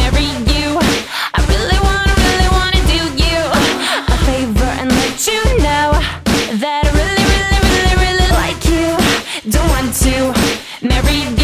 marry you. I really wanna, really wanna do you a favor and let you know that I really, really, really, really like you. Don't want to marry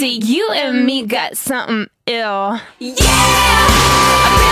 See, you and me got something ill. Yeah!